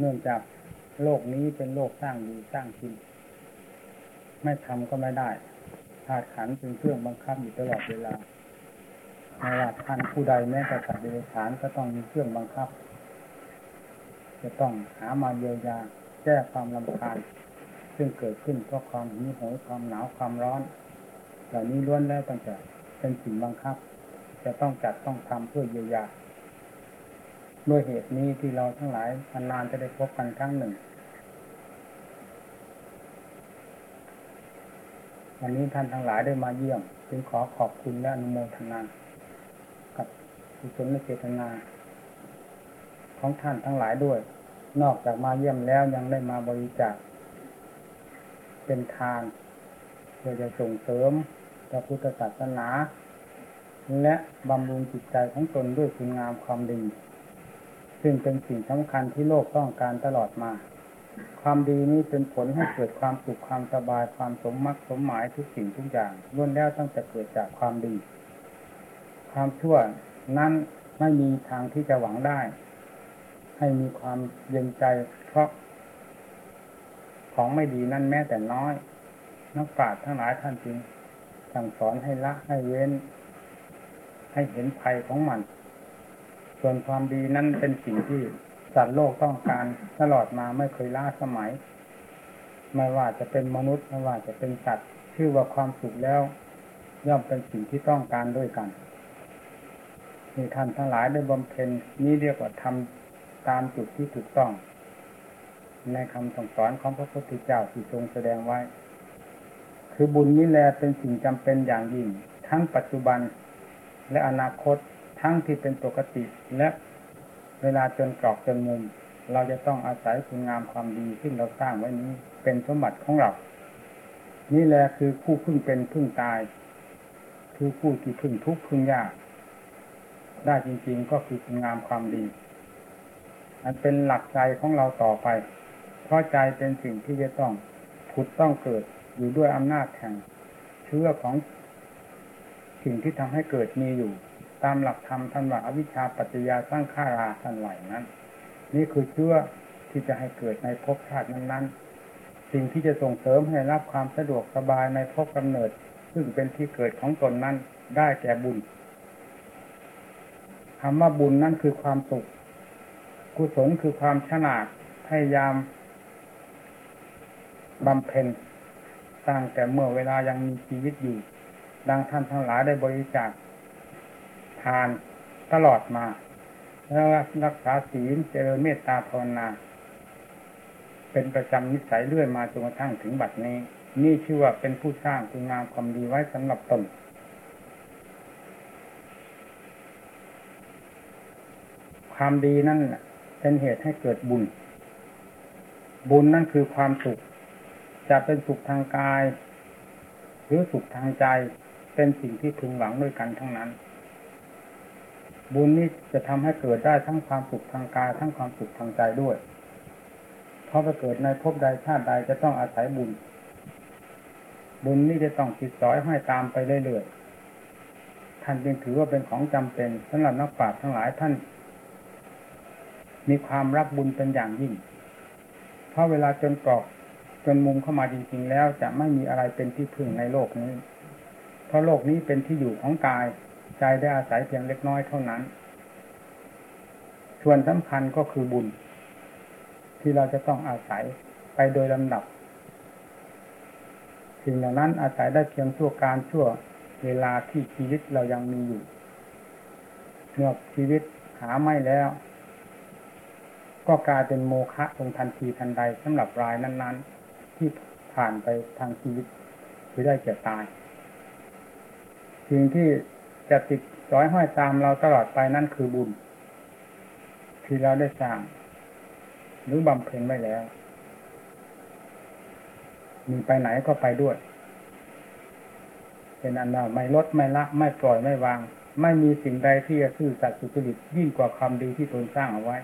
เนื่องจากโลกนี้เป็นโลกสร้างดีสร้างกิน ไม่ทำก็ไม่ได้ธาตุขันเป็นเครื่องบังคับอยู่ตลอดเวลาไม่ว่าท่านผู้ใดแม้แต่สัตว์เดรัจฉานก็ต้องมีเครื่องบังคับ จะต้องหามาเยียวยาแก้ความลำคาญ ซึ่งเกิดขึ้นเพราะความหิวโหยความหนาวความร้อน เหล่านี้ล้วนแล้วตั้งแต่เป็นสิ่งบังคับ จะต้องจัดต้องทำเพื่อเยียวยา ด้วยเหตุนี้ที่เราทั้งหลายนานจะได้พบกันครั้งหนึ่ง วันนี้ท่านทั้งหลายได้มาเยี่ยม จึงขอขอบคุณและอนุโมทนา กับกุศลและเจตนา ของท่านทั้งหลายด้วย นอกจากมาเยี่ยมแล้วยังได้มาบริจาคเป็นทานเพื่อจะส่งเสริมพระพุทธศาสนา และบำรุงจิตใจของตนด้วยคุณงามความดี ซึ่งเป็นสิ่งสำคัญที่โลกต้องการตลอดมา ความดีนี้เป็นผลให้เกิดความสุขความสบายความสมมักสมหมายทุกสิ่งทุกอย่างล้วนแล้วตั้งแต่เกิดจากความดี ความชั่วนั้นไม่มีทางที่จะหวังได้ ให้มีความเย็นใจเพราะ ของไม่ดีนั่นแม้แต่น้อย นักปราชญ์ทั้งหลายท่านจึงสั่งสอนให้ละให้เว้น ให้เห็นภัยของมัน ส่วนความดีนั้นเป็นสิ่งที่สัตว์โลกต้องการตลอดมาไม่เคยล้าสมัย ไม่ว่าจะเป็นมนุษย์ไม่ว่าจะเป็นสัตว์ชื่อว่าความสุขแล้ว ย่อมเป็นสิ่งที่ต้องการด้วยกันมีท่านทั้งหลายได้บำเพ็ญนี้เรียกว่าทำตามจุดที่ถูกต้อง ในคำสั่งสอนของพระพุทธเจ้าที่ทรงแสดงไว้ คือบุญนี้แลเป็นสิ่งจำเป็นอย่างยิ่ง ทั้งปัจจุบันและอนาคต ทั้งที่เป็นปกติและเวลาจนกรอกจนมุม เราจะต้องอาศัยคุณงามความดีซึ่งเราสร้างไว้นี้เป็นสมบัติของเรา นี่แหละคือผู้พึ่งเป็นพึ่งตาย คือผู้ที่พึ่งทุกข์พึ่งยาก ได้จริงๆก็คือคุณงามความดี อันเป็นหลักใจของเราต่อไป เพราะใจเป็นสิ่งที่จะต้องผุดต้องเกิดอยู่ด้วยอำนาจแห่งเชื่อของสิ่งที่ทำให้เกิดมีอยู่ ตามหลักธรรมท่านว่าอวิชชาปัจจยาสร้างข้าราท่านไหวนั้น นี่คือเชื่อที่จะให้เกิดในภพชาตินั้นๆ สิ่งที่จะส่งเสริมให้รับความสะดวกสบายในภพกำเนิด ซึ่งเป็นที่เกิดของตนนั้นได้แก่บุญคำว่าบุญนั่นคือความสุข กุศลคือความฉลาดพยายามบำเพ็ญตั้งแต่เมื่อเวลายังมีชีวิตอยู่ ดังท่านทั้งหลายได้บริจาค ทานตลอดมาแล้วรักษาศีลเจริญเมตตาภาวนา เป็นประจำนิสัยเรื่อยมาจนกระทั่งถึงบัดนี้ นี่ชื่อว่าเป็นผู้สร้างคุณงามความดีไว้สำหรับตนความดีนั่นเป็นเหตุให้เกิดบุญ บุญนั่นคือความสุข จะเป็นสุขทางกาย หรือสุขทางใจ เป็นสิ่งที่พึงหวังด้วยกันทั้งนั้น บุญนี้จะทำให้เกิดได้ทั้งความสุขทางกายทั้งความสุขทางใจด้วย เพราะไปเกิดในภพใดชาติใดจะต้องอาศัยบุญ บุญนี้จะต้องติดสอยให้ตามไปเรื่อยๆ ท่านจึงถือว่าเป็นของจำเป็นสำหรับนักปราชญ์ทั้งหลายท่าน มีความรักบุญเป็นอย่างยิ่ง เพราะเวลาจนกรอกจนมุมเข้ามาจริง ๆ แล้วจะไม่มีอะไรเป็นที่พึ่งในโลกนี้ เพราะโลกนี้เป็นที่อยู่ของกาย ใจได้อาศัยเพียงเล็กน้อยเท่านั้น ส่วนสำคัญก็คือบุญ ที่เราจะต้องอาศัยไปโดยลำดับ สิ่งเหล่านั้นอาศัยได้เพียงชั่วการชั่วเวลาที่ชีวิตเรายังมีอยู่เมื่อชีวิตหาไม่แล้ว ก็กลายเป็นโมฆะลงทันทีทันใดสำหรับรายนั้น ๆ ที่ผ่านไปทางชีวิตคือได้เกิดตาย สิ่งที่ จะติดร้อยห้อยตามเราตลอดไปนั่นคือบุญ ที่เราได้สร้าง หรือบำเพ็ญไว้แล้ว มีไปไหนก็ไปด้วย เป็นอันว่าไม่ลดไม่ละ ไม่ปล่อยไม่วาง ไม่มีสิ่งใดที่จะซื่อสัตย์สุจริตยิ่งกว่าความดีที่ตนสร้างเอาไว้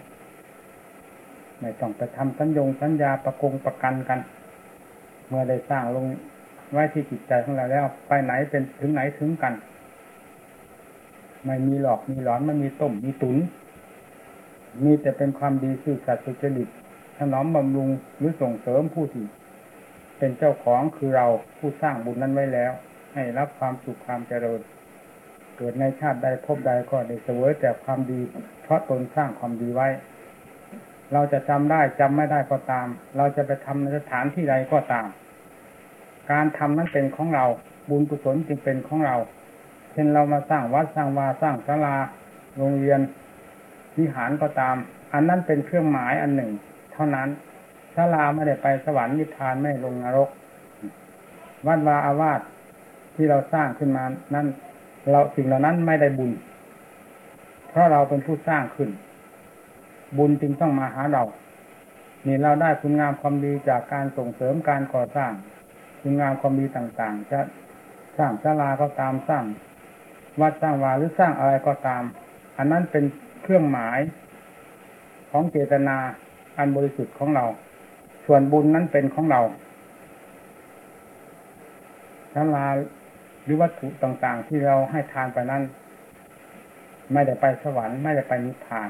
ไม่ต้องไปทำสัญญงสัญญาประกงประกันกัน เมื่อได้สร้างลงไว้ที่จิตใจของเราแล้ว ไปไหนเป็นถึงไหนถึงกัน ไม่มีหลอกมีหลอนไม่มีต้มมีตุน มีแต่เป็นความดีซื่อสัตย์สุจริตถนอมบำรุงหรือส่งเสริมผู้ที่ เป็นเจ้าของคือเราผู้สร้างบุญนั้นไว้แล้ว ให้รับความสุขความเจริญเกิดในชาติใดพบใดก็ได้เสวยแต่ความดี เพราะตนสร้างความดีไว้ เราจะจำได้จำไม่ได้ก็ตาม เราจะไปทำในสถานที่ใดก็ตาม การทำนั้นเป็นของเรา บุญกุศลจึงเป็นของเรา ช่นเรามาสร้างวัดสร้างวาสร้างศาลาโรงเรียนวิหารก็ตาม อันนั้นเป็นเครื่องหมายอันหนึ่ง เท่านั้นศาลาไม่ได้ไปสวรรค์นิพพานไม่ลงนรก วัดวาอาวาสที่เราสร้างขึ้นมานั้นเราสิ่งเหล่านั้นไม่ได้บุญ เพราะเราเป็นผู้สร้างขึ้น บุญจึงต้องมาหาเรานี่เราได้คุณงามความดีจากการส่งเสริมการก่อสร้าง คุณงามความดีต่างๆจะสร้างศาลาก็ตามสร้าง วัดสร้างวาหรือสร้างอะไรก็ตาม อันนั้นเป็นเครื่องหมายของเจตนาอันบริสุทธิ์ของเรา ส่วนบุญนั้นเป็นของเราศาลาหรือวัตถุต่างๆ ที่เราให้ทานไปนั้น ไม่ได้ไปสวรรค์ไม่ได้ไปนิพพาน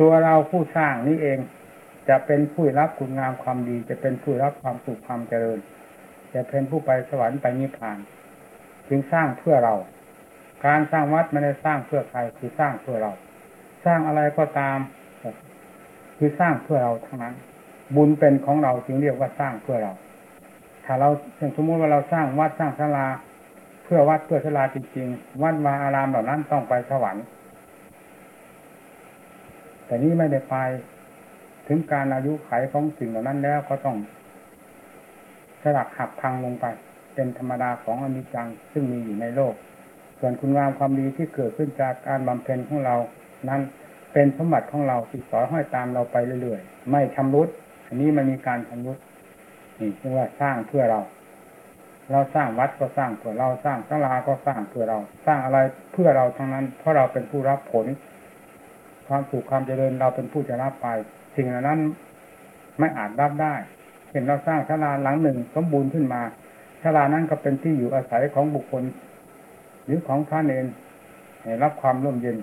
ตัวเราผู้สร้างนี้เองจะเป็นผู้รับคุณงามความดี จะเป็นผู้รับความสุขความเจริญ จะเป็นผู้ไปสวรรค์ไปนิพพาน จึงสร้างเพื่อเรา การสร้างวัดไม่ได้สร้างเพื่อใครคือสร้างเพื่อเรา สร้างอะไรก็ตาม คือสร้างเพื่อเราทั้งนั้น บุญเป็นของเราจึงเรียกว่าสร้างเพื่อเรา ถ้าเราสมมติว่าเราสร้างวัดสร้างศาลา เพื่อวัดเพื่อศาลาจริงๆวัดวาอารามเหล่านั้นต้องไปสวรรค์แต่นี้ไม่ได้ไปถึงการอายุไขของสิ่งเหล่านั้นแล้วก็ต้องสลักหักพังลงไป เป็นธรรมดาของอนิจจังซึ่งมีอยู่ในโลก ส่วนคุณงามความดีที่เกิดขึ้นจากการบำเพ็ญของเรา นั้นเป็นสมบัติของเราติดต่อห้อยตามเราไปเรื่อยๆ ไม่ชำรุด อันนี้มันมีการชำรุดนี่เรียกว่าสร้างเพื่อเรา เราสร้างวัดก็สร้างเพื่อเราสร้างศาลาก็สร้างเพื่อเรา สร้างอะไรเพื่อเราทั้งนั้น เพราะเราเป็นผู้รับผล ความสุขความเจริญเราเป็นผู้จะรับไป สิ่งเหล่านั้นไม่อาจรับได้เห็นเราสร้างศาลาหลังหนึ่งสมบูรณ์ขึ้นมา ศาลานั้นก็เป็นที่อยู่อาศัยของบุคคล หรือของท่านเองรับความร่มเย็น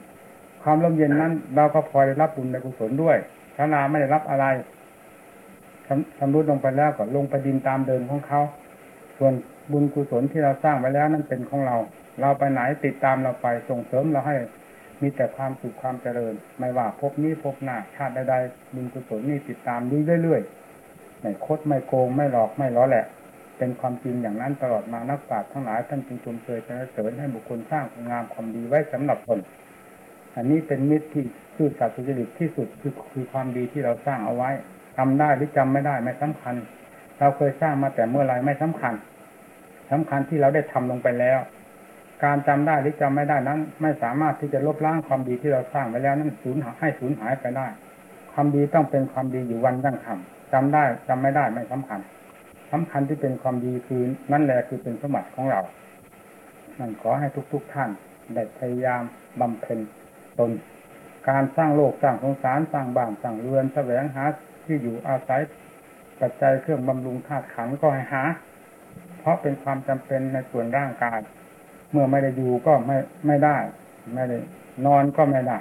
ความร่มเย็นนั้น เราก็พอได้รับบุญในกุศลด้วยศาลาไม่ได้รับอะไรทำรุดลงไปแล้วก็ลงไปดินตามเดินของเขา ส่วนบุญกุศลที่เราสร้างไว้แล้วนั่นเป็นของเรา เราไปไหนติดตามเราไปส่งเสริมเราให้มีแต่ความสุขความเจริญ ไม่ว่าพบนี้พบหน้าชาติใดๆบุญกุศลนี่ติดตามดีเรื่อยๆไม่คดไม่โกงไม่หลอกไม่ล้อแหละ เป็นความจริงอย่างนั้นตลอดมานักปราชญ์ทั้งหลายท่านจึงชมเชยสรรเสริญให้บุคคลสร้างคุณงามความดีไว้สำหรับตนอันนี้เป็นมิตรที่ซื่อสัตย์สุจริตที่สุดคือคือความดีที่เราสร้างเอาไว้จำได้หรือจำไม่ได้ไม่สำคัญ เราเคยสร้างมาแต่เมื่อไรไม่สำคัญสำคัญที่เราได้ทำลงไปแล้ว การจำได้หรือจำไม่ได้นั้น ไม่สามารถที่จะลบล้างความดีที่เราสร้างไว้แล้วนั้นสูญให้สูญหายไปได้ ความดีต้องเป็นความดีอยู่วันยั่งคำจำได้จำไม่ได้ไม่สำคัญ สำคัญที่เป็นความดีคือนั่นแหละคือเป็นสมบัติของเรานั่นขอให้ทุกๆทท่านได้พยายามบำเพ็ญตน การสร้างโลกสร้างสงสารสร้างบ้านสร้างเรือนแสวงหาที่อยู่อาศัยปัจจัยเครื่องบำรุงธาตุขันก็ให้หา เพราะเป็นความจำเป็นในส่วนร่างกาย เมื่อไม่ได้อยู่ก็ไม่ไม่ได้ ไม่ได้ นอนก็ไม่ได้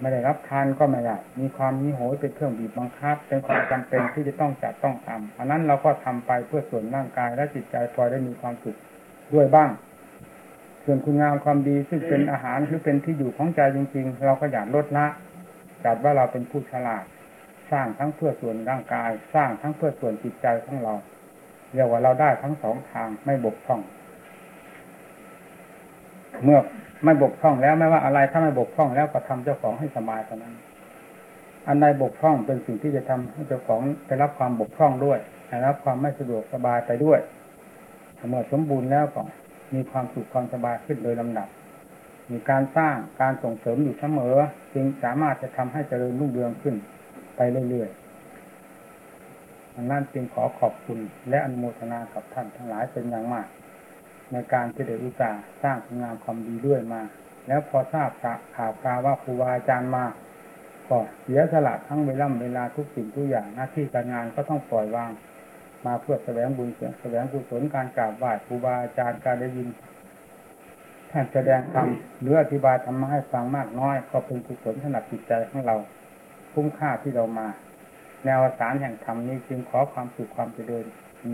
ไม่ได้รับทานก็ไม่ได้มีความมีโหยเป็นเครื่องบีบบังคับ เป็นความจำเป็นที่จะต้องจัดต้องทำอันนั้นเราก็ทำไปเพื่อส่วนร่างกายและจิตใจพอได้มีความสุขด้วยบ้าง ส่วนคุณงามความดีซึ่งเป็นอาหารหรือเป็นที่อยู่ของใจจริง ๆ เราก็อยากลดละจัดว่าเราเป็นผู้ฉลาด สร้างทั้งเพื่อส่วนร่างกาย สร้างทั้งเพื่อส่วนจิตใจของเราเรียกว่าเราได้ทั้งสองทางไม่บกพร่อง เมื่อไม่บกพร่องแล้วไม่ว่าอะไรถ้าไม่บกพร่องแล้วก็ทำเจ้าของให้สบายเท่านั้น อันใดบกพร่องเป็นสิ่งที่จะทำให้เจ้าของได้รับความบกพร่องด้วยได้รับความไม่สะดวกสบายไปด้วยเมื่อสมบูรณ์แล้วก็มีความสุขความสบายขึ้นโดยลำดับ มีการสร้างการส่งเสริมอยู่เสมอ จึงสามารถจะทำให้เจริญรุ่งเรืองขึ้นไปเรื่อยๆดังนั้นจึงขอขอบคุณและอนุโมทนากับท่านทั้งหลายเป็นอย่างมาก ในการที่ได้อุตส่าห์สร้างคุณงามความดีด้วยมา แล้วพอทราบข่าวคราวว่าครูบาอาจารย์มาก็เสียสละทั้งเวลาเวลาทุกสิ่งทุกอย่างหน้าที่การงานก็ต้องปล่อยวาง มาเพื่อแสวงบุญแสวงกุศลการกราบไหว้ครูบาอาจารย์การได้ยินท่านแสดงธรรมหรืออธิบายธรรมะให้ฟังมากน้อย ก็เป็นกุศลถนัดจิตใจของเราคุ้มค่าที่เรามา แนวสารแห่งธรรมนี้จึงขอความสุขความเจริญ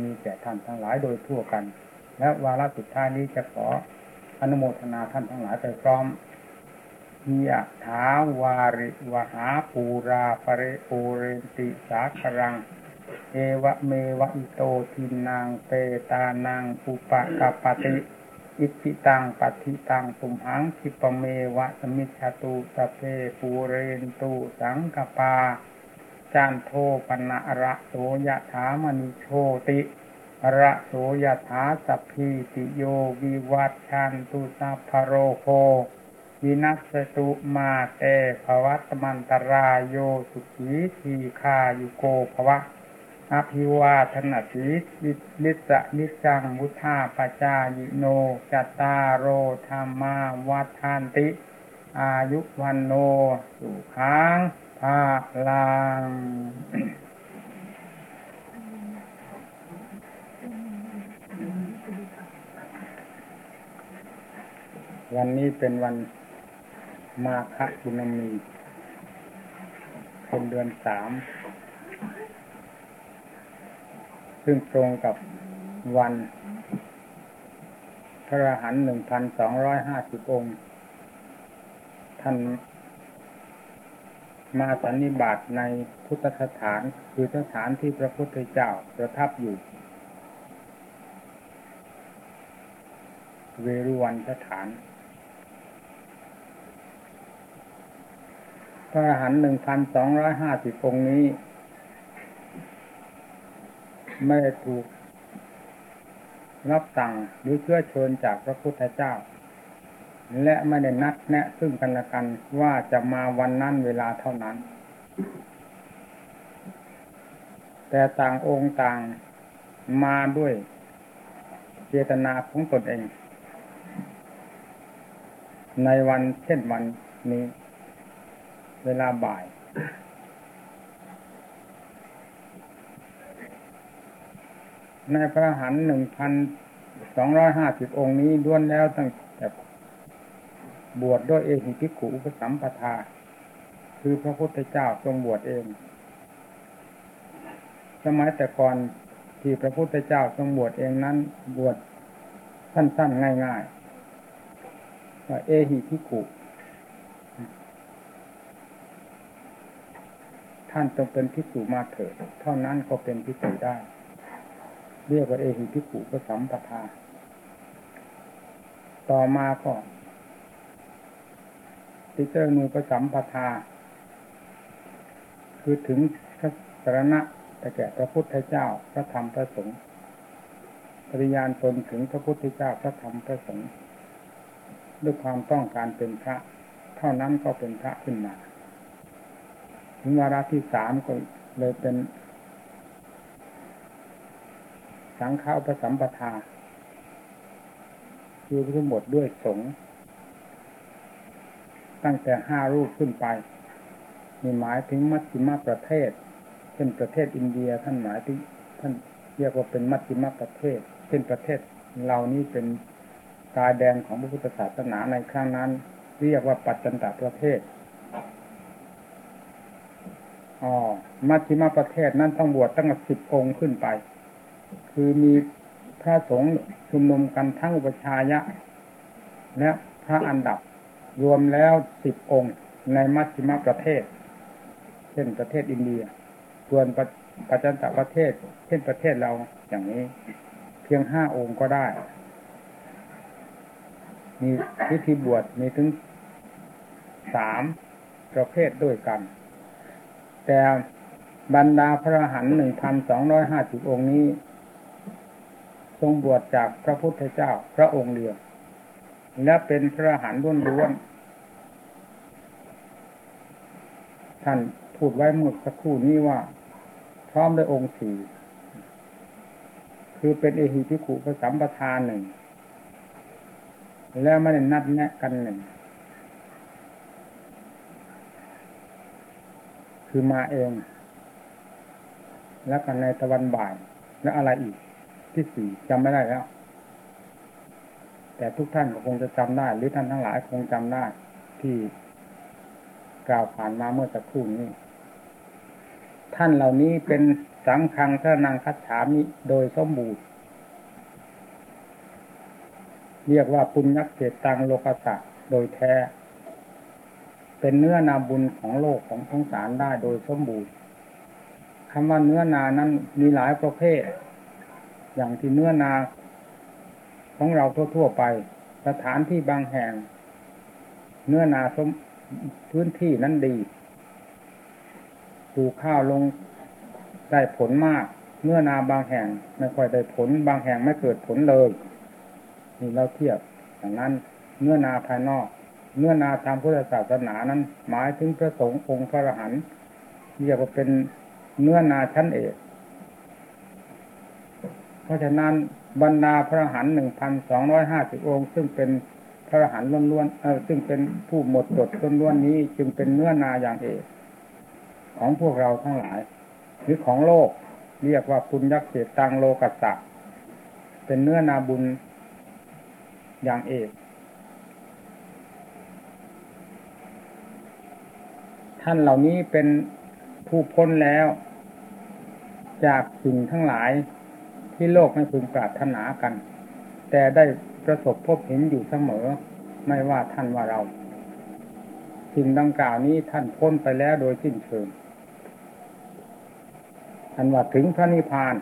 มีแก่ท่านทั้งหลายโดยทั่วกัน และวาระสุดท้ายนี้จะขออนุโมทนาท่านทั้งหลายไปพร้อมยะถาวาริวหาปูราปเรปูเรนติสาครัง เอวะเมวะอิโตทินังเปตานังอุปกาปติ อิจิตังปัติตังสุมหังคิปเมวะสมิชาตุตะเพปูเรนตุสังกปา จานโทปนะระโสยะถามณิโชติ ระโสยถาสัพพิติโยวิวัตชันตุสัพพโรโควินัสตุมาเตภวัตมันตรายโยสุขีทีคายุโกภวะอภิวาทนาสีลิสะนิจังมุธาปจายิโนจตารโรธรรมาวัฏานติ อายุวันโน สุขังภาลัง วันนี้เป็นวันมาฆบุญมีเป็นเดือนสาม ซึ่งตรงกับวันพระหันหนึ่งพันสองร้อยห้าสิบองค์ ท่านมาสันนิบาตในพุทธสถานคือสถานที่พระพุทธเจ้าประทับอยู่ เวรุวันสถาน พระอรหันต์หนึ่งพันสองร้อยห้าสิบองค์นี้ ไม่ได้ถูก รับสั่งหรือเชื่อเชิญจากพระพุทธเจ้า และไม่ได้นัดแนะซึ่งกันและกันว่าจะมาวันนั้นเวลาเท่านั้น แต่ต่างองค์ต่างมาด้วยเจตนาของตนเอง ในวันเช่นวันนี้ เวลาบ่าย ในพระหันหนึ่งพันสองร้อยห้าสิบองค์นี้ด้วนแล้วตั้งแต่บวชดด้วยเอหิพิขุอุปสัมปทา คือพระพุทธเจ้าทรงบวชเอง สมัยแต่ก่อนที่พระพุทธเจ้าทรงบวชเองนั้นบวชสั้นๆง่ายๆว่าเอหิพิขุ ท่านจงเป็นพิสูมาเถิด เท่านั้นก็เป็นพิสูได้ เรียกว่าเอหิพิสูก็สัมปทา ต่อมาก็ติเตอร์นูก็สัมปทา คือถึงพระสรณะแต่แก่พระพุทธเจ้าพระธรรมพระสงฆ์ปริยานตนถึงพระพุทธเจ้าพระธรรมพระสงฆ์ด้วยความต้องการเป็นพระ เท่านั้นก็เป็นพระขึ้นมา ถึงวาระที่สามก็เลยเป็น สังฆาประสัมปทา คือทั้งหมดด้วยสงตั้งแต่ห้ารูปขึ้นไป มีหมายถึงมัชฌิมประเทศ เช่นประเทศอินเดียท่านหมายถึงท่านเรียกว่าเป็นมัชฌิมประเทศ เช่นประเทศเรานี้เป็นกายแดงของพระพุทธศาสนาในครั้งนั้น เรียกว่าปัจจันตประเทศ อ๋อมัชฌิมาประเทศนั้นต้องบวชตั้งสิบองค์ขึ้นไป คือมีพระสงฆ์ชุมนุมกันทั้งอุปชายะ และพระอันดับรวมแล้วสิบองค์ในมัชฌิมาประเทศ เช่นประเทศอินเดีย ส่วนปัจจันตประเทศ เช่นประเทศเราอย่างนี้ เพียงห้าองค์ก็ได้ มีพิธีบวชมีถึงสามประเภทด้วยกัน แต่บรรดาพระหันหนึ่งพันสองร้อยห้าสิบองค์นี้ ทรงบวชจากพระพุทธเจ้าพระองค์เดียวและเป็นพระหันล้วนๆท่านพูดไว้เมื่อสักครู่นี้ว่า พร้อมด้วยองค์สี่คือเป็นเอหิพิขุพระสัมปทานหนึ่ง แล้วไม่ได้นัดแนะกันหนึ่ง คือมาเอง แล้วกันในตะวันบ่าย แล้วอะไรอีก ที่สี่จำไม่ได้แล้ว แต่ทุกท่านก็คงจะจำได้ หรือท่านทั้งหลายคงจำได้ ที่กล่าวผ่านมาเมื่อสักครู่นี้ ท่านเหล่านี้เป็นสังฆังพระนางคัจฉามิโดยสมบูรณ์เรียกว่าปุญญเกตังโลกัสะโดยแท้ เป็นเนื้อนาบุญของโลกของสงสารได้โดยสมบูรณ์คำว่าเนื้อนานั้นมีหลายประเภท อย่างที่เนื้อนาของเราทั่วๆไป สถานที่บางแห่ง เนื้อนาสมพื้นที่นั้นดีปลูกข้าวลงได้ผลมากเนื้อนาบางแห่งไม่ค่อยได้ผล บางแห่งไม่เกิดผลเลย นี่เราเทียบอย่างนั้นเนื้อนาภายนอก เนื้อนาตามพุทธศาสนานั้น หมายถึงพระสงฆ์องค์พระอรหันต์เรียกว่าเป็นเนื้อนาชั้นเอกเพราะฉะนั้นบรรดาพระอรหันต์หนึ่งพันสองร้อยห้าสิบองค์ ซึ่งเป็นพระอรหันต์ล้วนๆเออซึ่งเป็นผู้หมดจดล้วนๆนี้ จึงเป็นเนื้อนาอย่างเอกของพวกเราทั้งหลาย หรือของโลกเรียกว่าปุญญเกตังโลกัสสะเป็นเนื้อนาบุญอย่างเอก ท่านเหล่านี้เป็นผู้พ้นแล้ว จากสิ่งทั้งหลายที่โลกไม่พึงปรารถนากัน แต่ได้ประสบพบเห็นอยู่เสมอ ไม่ว่าท่านว่าเรา สิ่งดังกล่าวนี้ท่านพ้นไปแล้วโดยสิ้นเชิงอันว่าถึงพระนิพพาน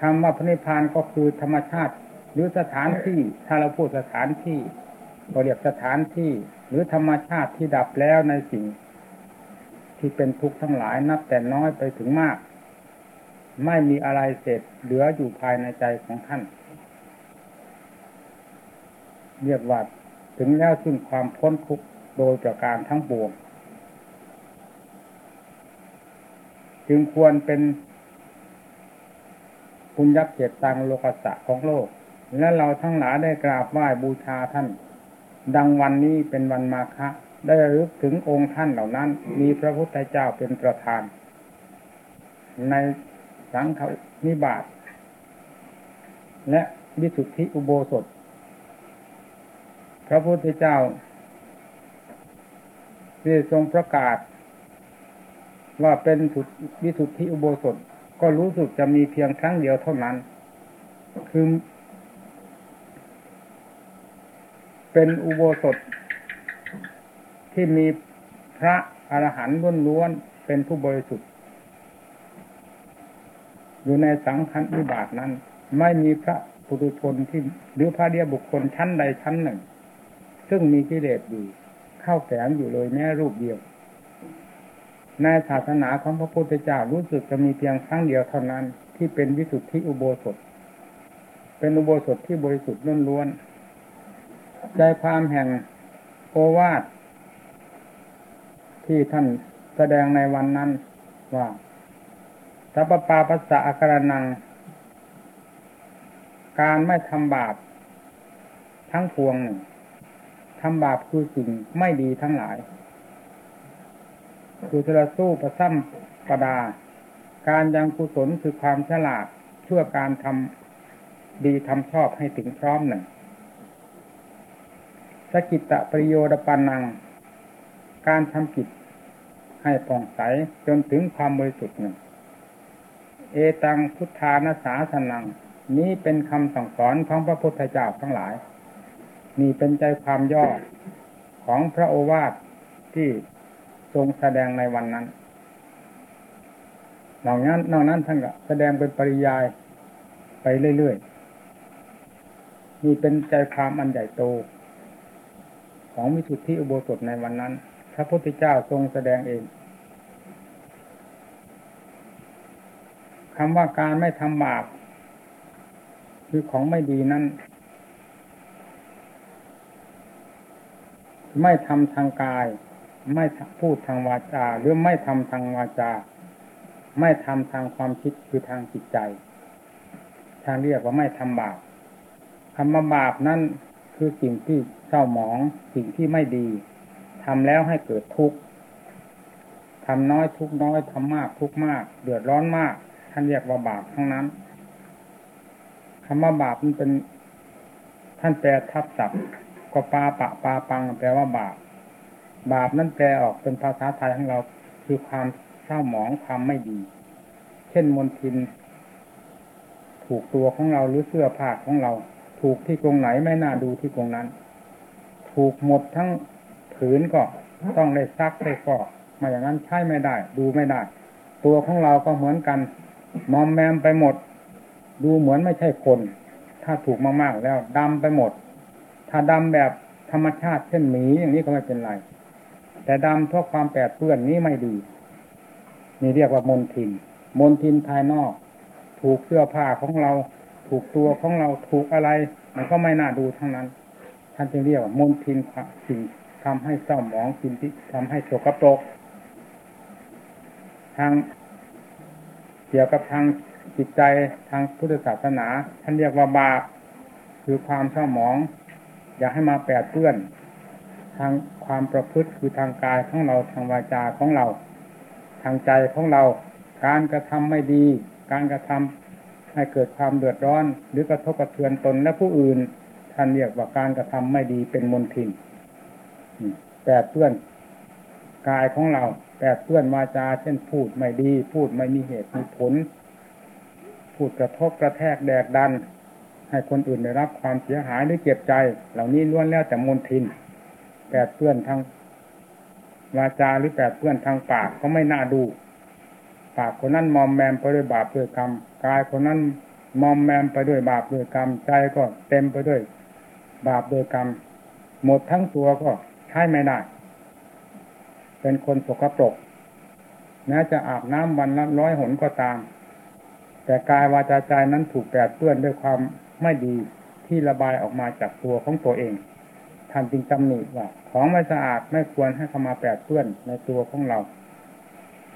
คำว่าพระนิพพานก็คือธรรมชาติ หรือสถานที่ ถ้าเราพูดสถานที่ ก็เรียกสถานที่หรือธรรมชาติที่ดับแล้วในสิ่ง ที่เป็นทุกข์ทั้งหลายนับแต่น้อยไปถึงมาก ไม่มีอะไรเสร็จเหลืออยู่ภายในใจของท่าน เรียกว่าถึงแล้วซึ่งความพ้นทุกข์โดยประการทั้งปวงจึงควรเป็นคุณยักษ์เจตตังโลกสะของโลก และเราทั้งหลายได้กราบไหว้บูชาท่าน ดังวันนี้เป็นวันมาฆะได้รึกถึงองค์ท่านเหล่านั้น มีพระพุทธเจ้าเป็นประธาน ในสังฆนิบาตและวิสุทธิอุโบสถ พระพุทธเจ้าได้ทรงประกาศ ว่าเป็นวิสุทธิอุโบสถ ก็รู้สึกจะมีเพียงครั้งเดียวเท่านั้น คือ เป็นอุโบสถที่มีพระอรหันต์ล้วนๆเป็นผู้บริสุทธิ์ อยู่ในสังฆนิบาตนั้น ไม่มีพระปุถุชนที่หรือพระเดียบุคคลชั้นใดชั้นหนึ่ง ซึ่งมีกิเลสอยู่เข้าแฝงอยู่เลยแม้รูปเดียว ในศาสนาของพระพุทธเจ้ารู้สึกจะมีเพียงครั้งเดียวเท่านั้น ที่เป็นวิสุทธิอุโบสถ เป็นอุโบสถที่บริสุทธิ์ล้วนๆ ใจความแห่งโอวาทที่ท่านแสดงในวันนั้นว่าสัพปาปัสสะอาการนัง การไม่ทำบาปทั้งพวงหนึ่งทำบาปคือสิ่งไม่ดีทั้งหลาย คือจะสู้ประซ้ำประดา การยังกุศลคือความฉลาดเพื่อการทำดีทำชอบให้ถึงพร้อมหนึ่ง สกิตะประโยชน์ปันนัง การทำกิจให้ป่องใสจนถึงความบริสุทธิ์หนึ่ง เอตังพุทธานาสาสนัง นี้เป็นคำสั่งสอนของพระพุทธเจ้าทั้งหลาย นี่เป็นใจความย่อของพระโอวาทที่ทรงแสดงในวันนั้นนอกนั้นนอกนั้นท่านก็แสดงเป็นปริยายไปเรื่อยๆนี่เป็นใจความอันใหญ่โต ของมิสุทธิอุโบสถในวันนั้น พระพุทธเจ้าทรงแสดงเองคำว่าการไม่ทำบาปคือของไม่ดีนั้นไม่ทำทางกาย ไม่พูดทางวาจา หรือไม่ทำทางวาจา ไม่ทำทางความคิดคือทางจิตใจทางเรียกว่าไม่ทำบาปคำว่าบาปนั่น คือสิ่งที่เศร้าหมอง สิ่งที่ไม่ดีทำแล้วให้เกิดทุกข์ทำน้อยทุกน้อยทำมากทุกมาก เดือดร้อนมาก ท่านเรียกว่าบาปทั้งนั้นคำว่าบาปมันเป็น ท่านแปลทับศัพท์ก็ปาปะปาปัง แปลว่าบาปบาปนั้นแปลออกเป็นภาษาไทยของเราคือความเศร้าหมองความไม่ดี เช่นมนทิน ถูกตัวของเราหรือเสื้อผ้าของเรา ถูกที่ตรงไหนไม่น่าดูที่ตรงนั้น ถูกหมดทั้งผืนก็ต้องได้ซักได้ฟอกมาอย่างนั้นใช้ไม่ได้ ดูไม่ได้ ตัวของเราก็เหมือนกัน มอมแมมไปหมด ดูเหมือนไม่ใช่คน ถ้าถูกมากๆแล้วดำไปหมด ถ้าดำแบบธรรมชาติเช่นหมีอย่างนี้ก็ไม่เป็นไร แต่ดำเพราะความแปดเปื้อนนี้ไม่ดี นี่เรียกว่ามนทิน มนทินภายนอก ถูกเสื้อผ้าของเรา ถูกตัวของเราถูกอะไร มันก็ไม่น่าดูทั้งนั้น ท่านจึงเรียกว่ามนทินสิ่งทำให้เศร้าหมองสิ่งที่ทำให้โศกปรกทางเกี่ยวกับทางจิตใจทางพุทธศาสนา ท่านเรียกว่าบาปคือความเศร้าหมอง อยากให้มาแปดเปื้อน ทางความประพฤติคือทางกายของเราทางวาจาของเรา ทางใจของเรา การกระทำไม่ดี การกระทำ ให้เกิดความเดือดร้อน หรือกระทบกระเทือนตนและผู้อื่น ท่านเรียกว่าการกระทำไม่ดีเป็นมลทินแปดเปื้อนกายของเราแปดเปื้อนวาจา เช่นพูดไม่ดี พูดไม่มีเหตุมีผล พูดกระทบกระแทกแดกดัน ให้คนอื่นได้รับความเสียหายหรือเจ็บใจ เหล่านี้ล้วนแล้วแต่มลทินแปดเปื้อนทางวาจาหรือแปดเปื้อนทางปากก็ไม่น่าดู ปากคนนั้นมอมแมมไปด้วยบาปด้วยกรรมกายคนนั้นมอมแมมไปด้วยบาปด้วยกรรมใจก็เต็มไปด้วย บาปด้วยกรรมหมดทั้งตัวก็ใช้ไม่ได้ เป็นคนสกปรกแม้จะอาบน้ำวันละร้อยหนก็ตาม แต่กายวาจาใจนั้นถูกแปดเปื้อนด้วยความไม่ดีที่ระบายออกมาจากตัวของตัวเองท่านจึงตำหนิว่าของไม่สะอาดไม่ควรให้เข้ามาแปดเปื้อนในตัวของเรา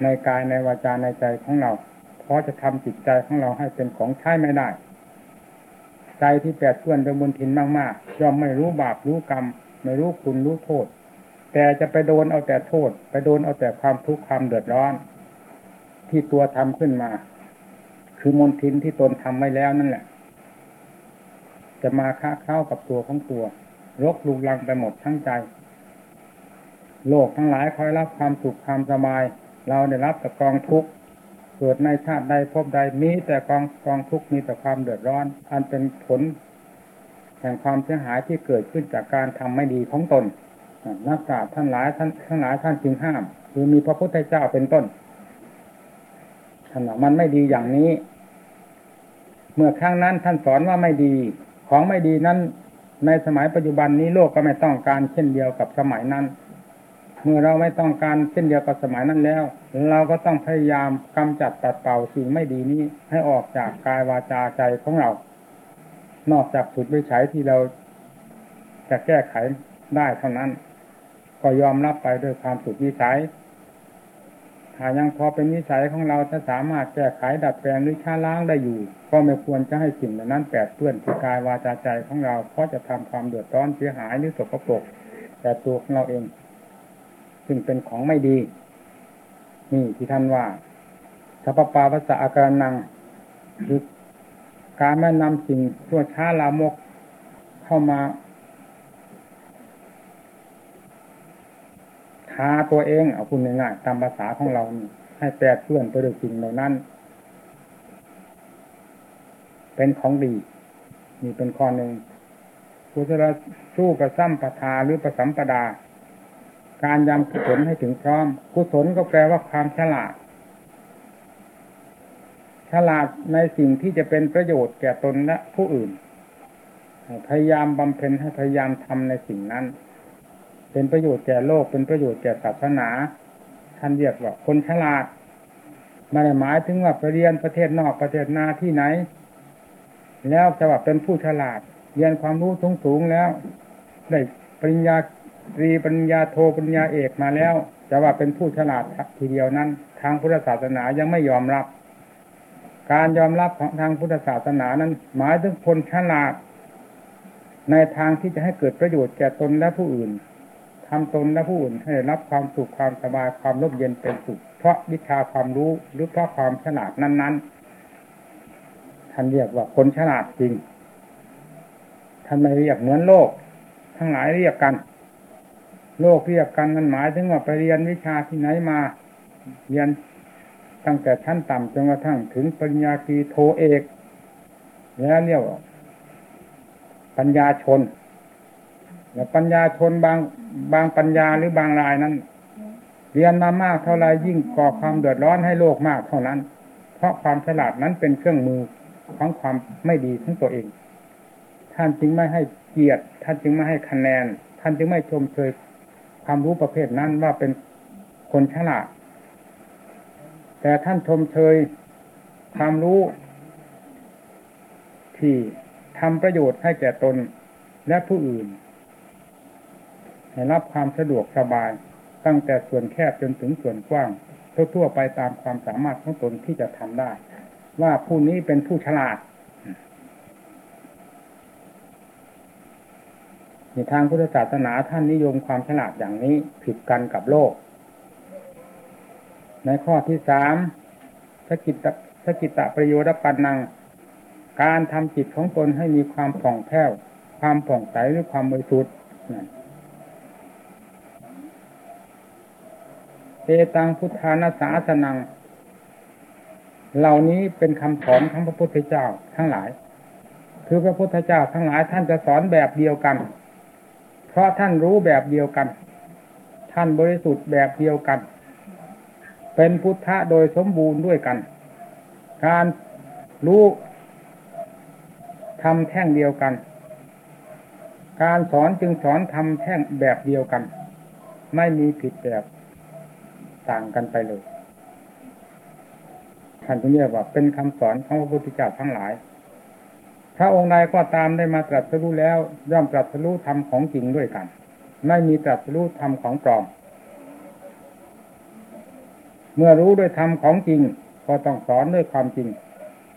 ในกายในวาจาในใจของเรา เพราะจะทำจิตใจของเราให้เป็นของใช้ไม่ได้ใจที่แปดเปื้อนด้วยบุญทินมากๆย่อมไม่รู้บาปรู้กรรม ไม่รู้คุณรู้โทษ แต่จะไปโดนเอาแต่โทษ ไปโดนเอาแต่ความทุกข์ความเดือดร้อน ที่ตัวทำขึ้นมา คือมนทินที่ตนทำไว้แล้วนั่นแหละ จะมาค้าเข้ากับตัวของตัวรกลุกลังไปหมดทั้งใจ โลกทั้งหลายคอยรับความสุขความสบาย เราได้รับแต่กองทุกข์เกิดในชาติใดพบใดมีแต่กองกองทุกข์มีแต่ความเดือดร้อน อันเป็นผลแห่งความเสียหายที่เกิดขึ้นจากการทำไม่ดีของตนนักปราชญ์ท่านหลายท่านทั้งหลายท่านจึงห้าม คือมีพระพุทธเจ้าเป็นต้นท่านบอกมันไม่ดีอย่างนี้ เมื่อครั้งนั้นท่านสอนว่าไม่ดี ของไม่ดีนั้น ในสมัยปัจจุบันนี้โลกก็ไม่ต้องการเช่นเดียวกับสมัยนั้น เมื่อเราไม่ต้องการเช่นเดียวกับสมัยนั้นแล้ว เราก็ต้องพยายามกำจัดตัดเป่าสิ่งไม่ดีนี้ให้ออกจากกายวาจาใจของเรา นอกจากสุดวิสัยที่เราจะแก้ไขได้เท่านั้น ก็ยอมรับไปด้วยความสุดวิสัยถ้ายังพอเป็นวิสัยของเราถ้าสามารถแก้ไขดัดแปลงหรือช้าล้างได้อยู่ ก็ไม่ควรจะให้สิ่งเหล่านั้นแปดเปื้อนที่กายวาจาใจของเราเพราะจะทำความเดือดร้อนเสียหายหรือสกปรกแต่ตัวของเราเอง ซึ่งเป็นของไม่ดี นี่ที่ท่านว่าสัพปาวัสสะอาการนังคือการไม่นำสิ่งชั่วช้าลามกเข้ามาทาตัวเองเอาคุณง่ายๆตามภาษาของเราให้แปดเพื่อนไปด้วยสิ่งเหล่านั้น เป็นของดี นี่เป็นข้อหนึ่งกุศลสู้กับซ้ำปทาหรือประสัมปดา การยำกุศลให้ถึงพร้อม กุศลก็แปลว่าความฉลาด ฉลาดในสิ่งที่จะเป็นประโยชน์แก่ตนและผู้อื่น พยายามบำเพ็ญให้พยายามทำในสิ่งนั้น เป็นประโยชน์แก่โลก เป็นประโยชน์แก่ศาสนา ท่านเรียกว่าคนฉลาดไม่ได้หมายถึงว่าไปเรียนประเทศนอกประเทศนาที่ไหน แล้วจะว่าเป็นผู้ฉลาด เรียนความรู้สูงสูงแล้ว ได้ปริญญา ตรีปริญญาโทปริญญาเอกมาแล้วจะว่าเป็นผู้ฉลาดทีเดียวนั้น ทางพุทธศาสนายังไม่ยอมรับ การยอมรับของทางพุทธศาสนานั้น หมายถึงคนฉลาด ในทางที่จะให้เกิดประโยชน์แก่ตนและผู้อื่นทำตนและผู้อื่นให้รับความสุขความสบายความร่มเย็นเป็นสุข เพราะวิชาความรู้หรือเพราะความฉลาดนั้นๆท่านเรียกว่าคนฉลาดจริงท่านไม่เรียกเหมือนโลก ทั้งหลายเรียกกัน โลกเรียกกันมันหมายถึงว่าไปเรียนวิชาที่ไหนมา เรียนตั้งแต่ชั้นต่ำจนกระทั่งถึงปริญญาตรีโทเอก แล้วเรียกว่าปัญญาชนและปัญญาชนบางบางปัญญาหรือบางรายนั้น เรียนมามากเท่าไรยิ่งก่อความเดือดร้อนให้โลกมากเท่านั้น เพราะความฉลาดนั้นเป็นเครื่องมือของความไม่ดีของตัวเอง ท่านจึงไม่ให้เกียรติท่านจึงไม่ให้คะแนน ท่านจึงไม่ชมเชย ความรู้ประเภทนั้นว่าเป็นคนฉลาด แต่ท่านชมเชยความรู้ ที่ทำประโยชน์ให้แก่ตนและผู้อื่น ให้รับความสะดวกสบาย ตั้งแต่ส่วนแคบจนถึงส่วนกว้าง ทั่วๆไปตามความสามารถของตนที่จะทำได้ ว่าผู้นี้เป็นผู้ฉลาด ในทางพุทธศาสนาท่านนิยมความฉลาดอย่างนี้ผิดกันกับโลก ในข้อที่สามสกิตสกิตะประโยชน์ปันนัง การทำจิตของตนให้มีความผ่องแผ้ว ความผ่องใสหรือความบริสุทธิ์เอตังพุทธานาสาสนัง เหล่านี้เป็นคำสอนของพระพุทธเจ้าทั้งหลาย คือพระพุทธเจ้าทั้งหลายท่านจะสอนแบบเดียวกัน เพราะท่านรู้แบบเดียวกัน ท่านบริสุทธิ์แบบเดียวกัน เป็นพุทธะโดยสมบูรณ์ด้วยกัน การรู้ทำแท่งเดียวกัน การสอนจึงสอนทำแท่งแบบเดียวกัน ไม่มีผิดแบบต่างกันไปเลยท่านจึงเรียกว่าเป็นคำสอนของพระพุทธเจ้าทั้งหลาย พระองค์ใดก็ตามได้มาตรัสรู้แล้ว ย่อมตรัสรู้ธรรมของจริงด้วยกัน ไม่มีตรัสรู้ธรรมของปลอม เมื่อรู้ด้วยธรรมของจริง ก็ต้องสอนด้วยความจริง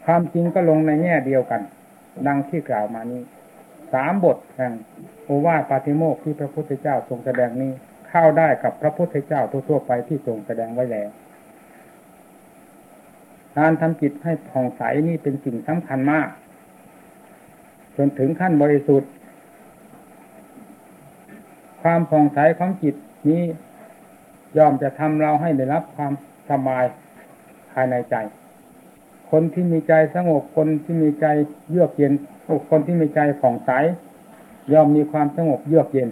ความจริงก็ลงในแง่เดียวกัน ดังที่กล่าวมานี้สามบทแห่งโอวาทปาติโมกที่พระพุทธเจ้าทรงแสดงนี้เข้าได้กับพระพุทธเจ้าทั่วๆไปที่ทรงแสดงไว้แล้วการทำจิตให้ผ่องใสนี่เป็นสิ่งสำคัญมาก จนถึงขั้นบริสุทธิ์ ความผ่องใสของจิตนี้ยอมจะทำเราให้ได้รับความสบายภายในใจ คนที่มีใจสงบคนที่มีใจเยือกเย็นคนที่มีใจผ่องใสยอมมีความสงบเยือกเย็น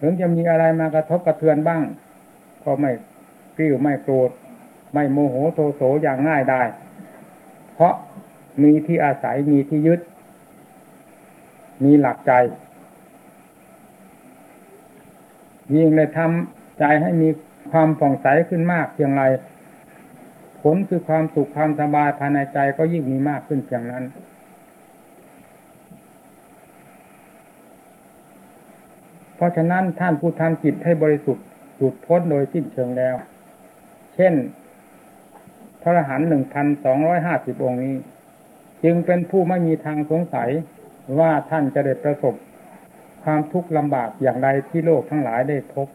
ถึงจะมีอะไรมากระทบกระเทือนบ้าง ก็ไม่กริ้วไม่โกรธไม่โมโหโทโสอย่างง่ายได้ เพราะ มีที่อาศัยมีที่ยึด มีหลักใจ ยิ่งเลยทำใจให้มีความผ่องใสขึ้นมากเพียงไรผลคือความสุขความสบายภายในใจก็ยิ่งมีมากขึ้นเพียงนั้น เพราะฉะนั้นท่านผู้ทำจิตให้บริสุทธิ์หลุดพ้นโดยสิ้นเชิงแล้ว เช่นพระอรหันต์หนึ่งพันสองร้อยห้าสิบองค์นี้ จึงเป็นผู้ไม่มีทางสงสัยว่าท่านจะได้ประสบ ความทุกข์ลำบากอย่างใดที่โลกทั้งหลายได้พบ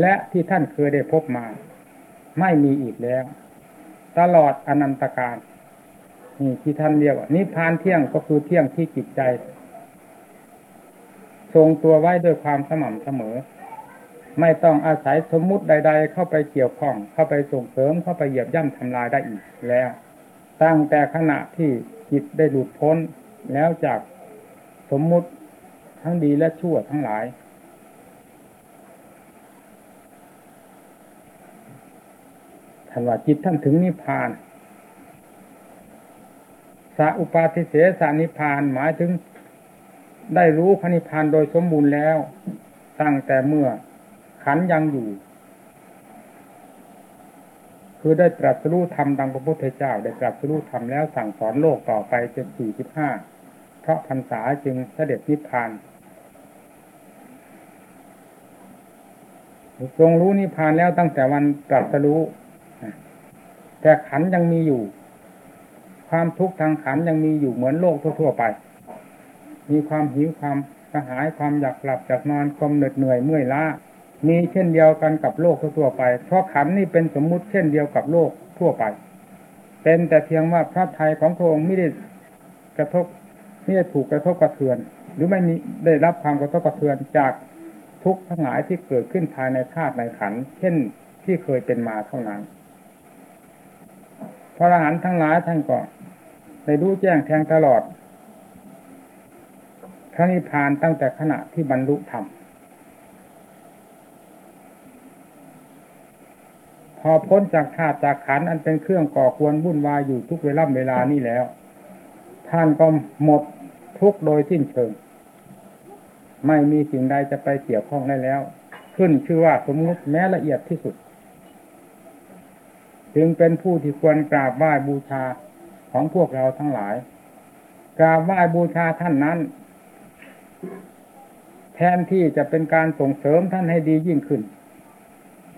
และที่ท่านเคยได้พบมา ไม่มีอีกแล้ว ตลอดอนันตการนี่ที่ท่านเรียกว่านิพพานเที่ยงก็คือเที่ยงที่จิตใจ ทรงตัวไว้ด้วยความสม่ำเสมอ ไม่ต้องอาศัยสมมุติใด ๆ เข้าไปเกี่ยวข้อง เข้าไปส่งเสริมเข้าไปเหยียบย่ำทำลายได้อีกแล้ว ตั้งแต่ขณะที่ จิตได้หลุดพ้นแล้วจากสมมุติทั้งดีและชั่วทั้งหลาย ท่านว่าจิตท่านถึงนิพพานสาอุปาทิเสสานิพพานหมายถึงได้รู้พระนิพพานโดยสมบูรณ์แล้ว ตั้งแต่เมื่อขันยังอยู่ คือได้ตรัสรู้ธรรมดังพระพุทธเจ้า ได้ตรัสรู้ธรรมแล้วสั่งสอนโลกต่อไปจนสี่สิบห้าเพราะพรรษาจึงเสด็จนิพพานทรงรู้นิพพานแล้วตั้งแต่วันตรัสรู้แต่ขันยังมีอยู่ ความทุกข์ทางขันยังมีอยู่เหมือนโลกทั่วๆไป มีความหิวความกระหายความอยากหลับอยากนอนความเหน็ดเหนื่อยเมื่อยล้า มีเช่นเดียวกันกับโลกทั่วไป เพราะขันนี่เป็นสมมุติเช่นเดียวกับโลกทั่วไป เป็นแต่เพียงว่าพระไทยของพระองค์ไม่ได้กระทบไม่ได้ถูกกระทบกระเทือน หรือไม่มีได้รับความกระทบกระเทือนจากทุกข์ทั้งหลายที่เกิดขึ้นภายในธาตุในขันเช่นที่เคยเป็นมาเท่านั้น พระอรหันต์ทั้งหลายท่านก็ได้รู้แจ้งแทงตลอดพระนิพพานตั้งแต่ขณะที่บรรลุธรรม อพ้นจากธาตุจากขันอันเป็นเครื่องก่อควรวุ่นวายอยู่ทุกเวลาเวลานี้แล้ว ท่านก็หมดทุกโดยสิ้นเชิง ไม่มีสิ่งใดจะไปเกี่ยวข้องได้แล้ว ขึ้นชื่อว่าสมมติแม้ละเอียดที่สุด จึงเป็นผู้ที่ควรกราบไหว้บูชาของพวกเราทั้งหลาย กราบไหว้บูชาท่านนั้น แทนที่จะเป็นการส่งเสริมท่านให้ดียิ่งขึ้น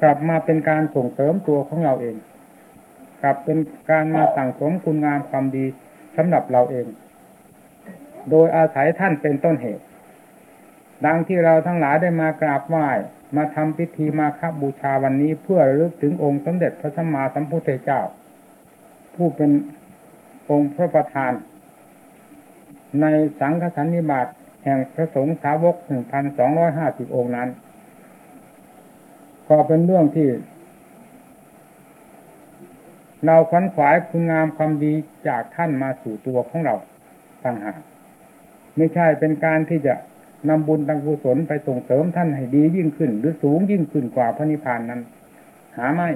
กลับมาเป็นการส่งเสริมตัวของเราเอง กลับเป็นการมาสั่งสมคุณงามความดีสำหรับเราเอง โดยอาศัยท่านเป็นต้นเหตุ ดังที่เราทั้งหลายได้มากราบไหว้มาทำพิธีมาคับบูชาวันนี้เพื่อระลึกถึงองค์สมเด็จพระสัมมาสัมพุทธเจ้า ผู้เป็นองค์พระประธาน ในสังฆสันนิบาตแห่งพระสงฆ์สาวกหนึ่งพันสองร้อยห้าสิบองค์นั้น ก็เป็นเรื่องที่ เราขวัญขวายคุณงามความดีจากท่านมาสู่ตัวของเราต่างหากไม่ใช่เป็นการที่จะนำบุญตังกุศลไปส่งเสริมท่านให้ดียิ่งขึ้น หรือสูงยิ่งขึ้นกว่าพระนิพพานนั้น หาไม่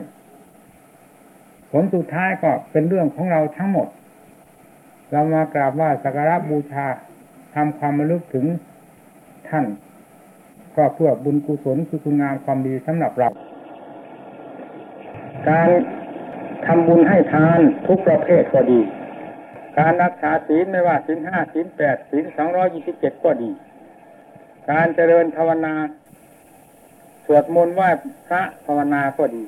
ผลสุดท้ายก็เป็นเรื่องของเราทั้งหมด เรามากราบไหว้สักการะบูชาทำความระลึกถึงท่าน ก็เพื่อบุญกุศลคือคุณงามความดีสำหรับเรา การทำบุญให้ทานทุกประเภทก็ดี การรักษาศีลไม่ว่าศีลห้าศีลแปดศีลสองร้อยี่สิบเจ็ดก็ดี การเจริญภาวนา สวดมนต์ไหว้พระภาวนาก็ดี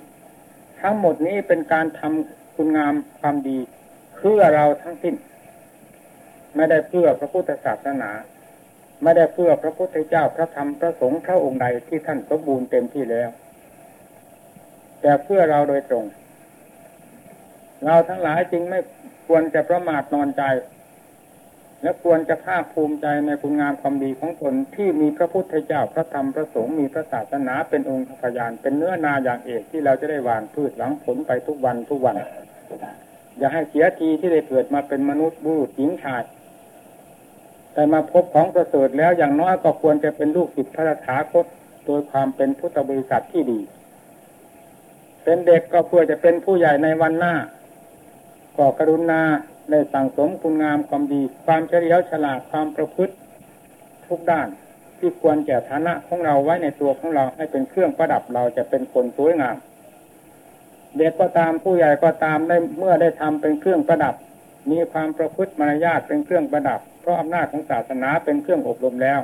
ทั้งหมดนี้เป็นการทำคุณงามความดีเพื่อเราทั้งสิ้น ไม่ได้เพื่อพระพุทธศาสนา ไม่ได้เพื่อพระพุทธเจ้าพระธรรมพระสงฆ์พระองค์ใดที่ท่านสมบูรณ์เต็มที่แล้ว แต่เพื่อเราโดยตรง เราทั้งหลายจึงไม่ควรจะประมาทนอนใจ และควรจะภาคภูมิใจในคุณงามความดีของตนที่มีพระพุทธเจ้าพระธรรมพระสงฆ์มีพระศาสนาเป็นองค์พยานเป็นเนื้อนาอย่างเอกที่เราจะได้หวานพืชหลังผลไปทุกวันทุกวัน อย่าให้เสียทีที่ได้เกิดมาเป็นมนุษย์บุรุษหญิงชาย แต่มาพบของประเสริฐแล้วอย่างน้อยก็ควรจะเป็นลูกศิษย์พระถาคตโดยความเป็นพุทธบริษัทที่ดี เป็นเด็กก็เพื่อจะเป็นผู้ใหญ่ในวันหน้าก่อกรุณาได้สั่งสมคุณงามความดี ความเฉลียวฉลาดความประพฤติทุกด้านที่ควรแก่ฐานะของเราไว้ในตัวของเราให้เป็นเครื่องประดับเราจะเป็นคนสวยงาม เด็กก็ตามผู้ใหญ่ก็ตามได้เมื่อได้ทำเป็นเครื่องประดับ มีความประพฤติมารยาทเป็นเครื่องประดับ เพราะอำนาจของศาสนาเป็นเครื่องอบรมแล้ว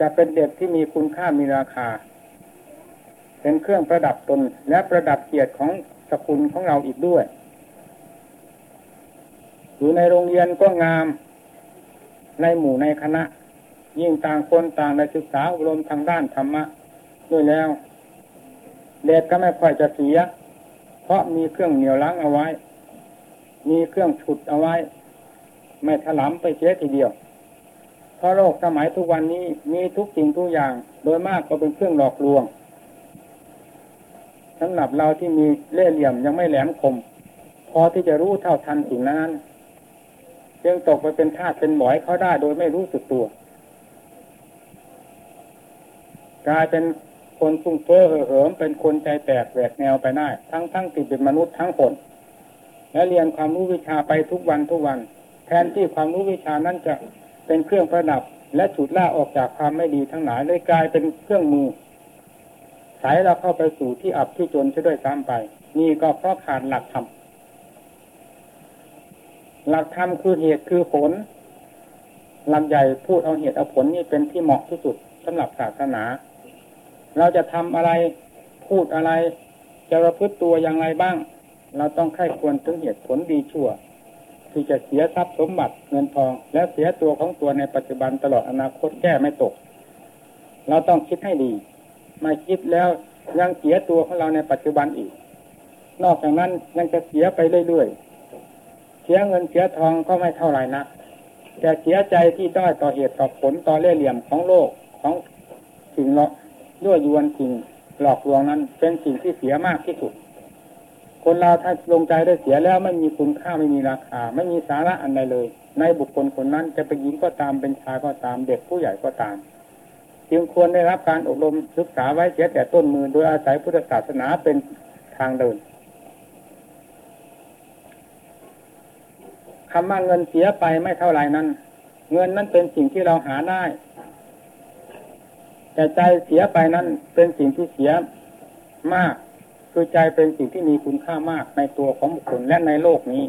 จะเป็นเด็กที่มีคุณค่ามีราคา เป็นเครื่องประดับตนและประดับเกียรติของสกุลของเราอีกด้วย อยู่ในโรงเรียนก็งาม ในหมู่ในคณะ ยิ่งต่างคนต่างในศึกษาอบรมทางด้านธรรมะด้วยแล้ว เด็กก็ไม่ค่อยจะเสีย เพราะมีเครื่องเหนียวล้างเอาไว้ มีเครื่องฉุดเอาไว้ ไม่ถลำไปเสียทีเดียว เพราะโลกสมัยทุกวันนี้มีทุกสิ่งทุกอย่าง โดยมากก็เป็นเครื่องหลอกลวงสำหรับเราที่มีเล่ห์เหลี่ยมยังไม่แหลมคม พอที่จะรู้เท่าทันสิ่งนั้นจึงตกไปเป็นทาสเป็นหมอยเขาได้โดยไม่รู้สึกตัว กลายเป็นคนฟุ้งเฟ้อเหิมเป็นคนใจแตกแหวกแนวไปได้ ทั้งทั้งติดเป็นมนุษย์ทั้งคน และเรียนความรู้วิชาไปทุกวันทุกวัน แทนที่ความรู้วิชานั้นจะเป็นเครื่องประดับ และฉุดล่าออกจากความไม่ดีทั้งหลายเลยกลายเป็นเครื่องมือสายเราเข้าไปสู่ที่อับที่จนจะด้วยซ้ำไป นี่ก็เพราะขาดหลักธรรมหลักธรรมคือเหตุคือผลลำใหญ่พูดเอาเหตุเอาผลนี่เป็นที่เหมาะที่สุดสำหรับศาสนา เราจะทำอะไรพูดอะไร จะประพฤติตัวอย่างไรบ้าง เราต้องค่ายควรถึงเหตุผลดีชั่ว ที่จะเสียทรัพย์สมบัติเงินทอง และเสียตัวของตัวในปัจจุบันตลอดอนาคตแก้ไม่ตก เราต้องคิดให้ดีไม่คิดแล้วยังเสียตัวของเราในปัจจุบันอีก นอกจากนั้นยังจะเสียไปเรื่อยๆเสียเงินเสียทองก็ไม่เท่าไหร่นักแต่เสียใจที่ได้ต่อเหตุต่อผลต่อเล่ห์เหลี่ยมของโลกของสิ่งเลาะด้วยยวนสิ่งหลอกลวงนั้น เป็นสิ่งที่เสียมากที่สุด คนเราถ้าลงใจได้เสียแล้วไม่มีคุณค่าไม่มีราคา ไม่มีสาระอันใดเลย ในบุคคลคนนั้นจะเป็นหญิงก็ตามเป็นชายก็ตามเด็กผู้ใหญ่ก็ตาม จึงควรได้รับการอบรมศึกษาไว้เสียแต่ต้นมือโดยอาศัยพุทธศาสนาเป็นทางเดินคำว่าเงินเสียไปไม่เท่าไรนั้น เงินนั้นเป็นสิ่งที่เราหาได้ แต่ใจเสียไปนั้นเป็นสิ่งที่เสียมาก คือใจเป็นสิ่งที่มีคุณค่ามากในตัวของบุคคลและในโลกนี้